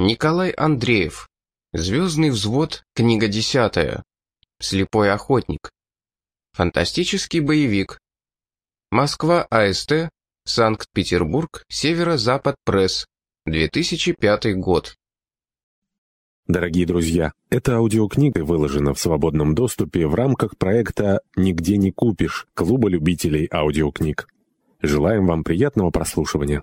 Николай Андреев. Звездный взвод. Книга десятая. Слепой охотник. Фантастический боевик. Москва АСТ. Санкт-Петербург. Северо-Запад Пресс. 2005 год. Дорогие друзья, эта аудиокнига выложена в свободном доступе в рамках проекта «Нигде не купишь» Клуба любителей аудиокниг. Желаем вам приятного прослушивания.